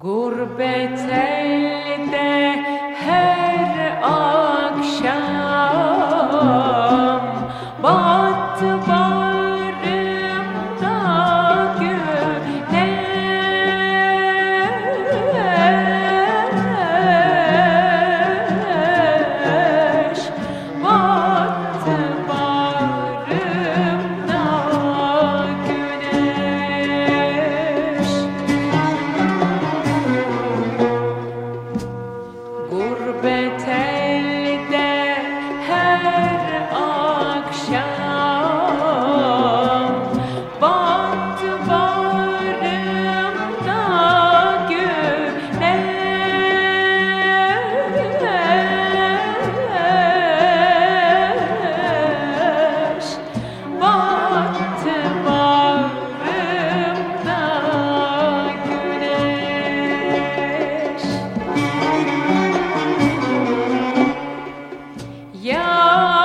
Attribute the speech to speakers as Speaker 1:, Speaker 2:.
Speaker 1: Gurbet elde her akşam. Tchau!